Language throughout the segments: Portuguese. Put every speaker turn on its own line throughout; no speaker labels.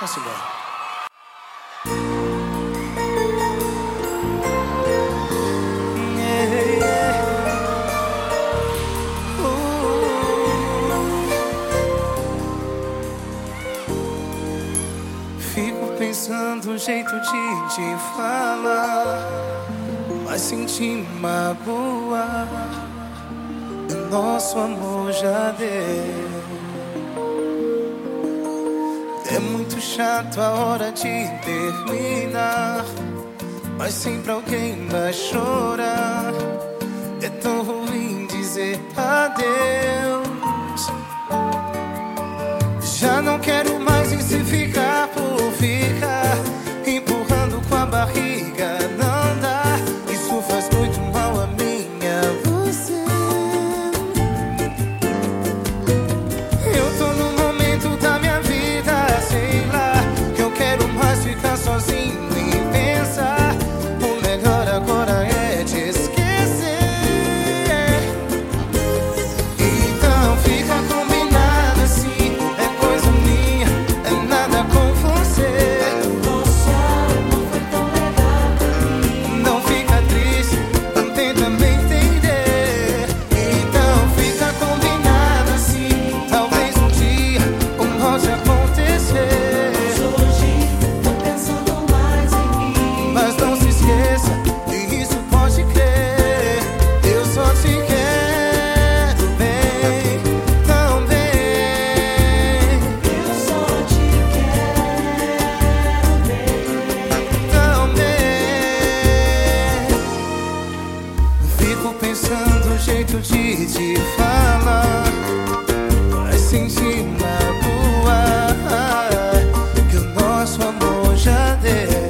Vamos embora. Fico pensando o jeito de te falar, mas senti magoar. Nosso amor já deu. É muito chato a hora de terminar, mas sempre alguém vai chorar. É tão ruim dizer adeus. Já não quero meu jeito de te falar. Vai sentir na boa que o nosso amor já deu.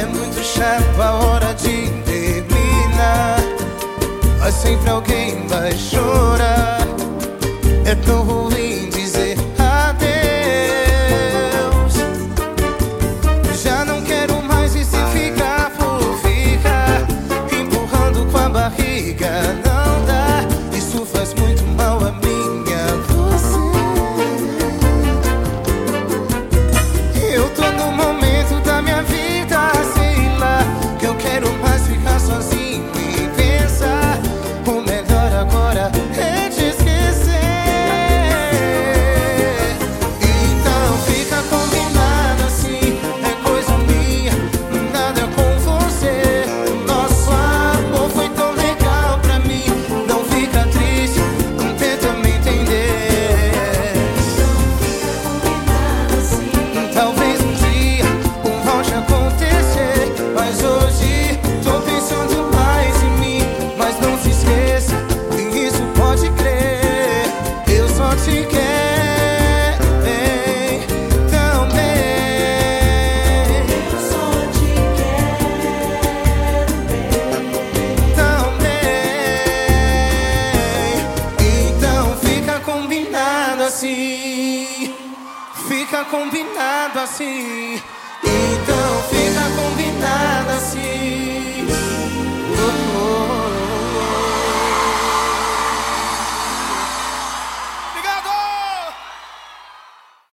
É muito chato a hora de terminar, mas sempre alguém vai chorar. É tão ruim dizer. fica combinado assim. Então fica combinado assim.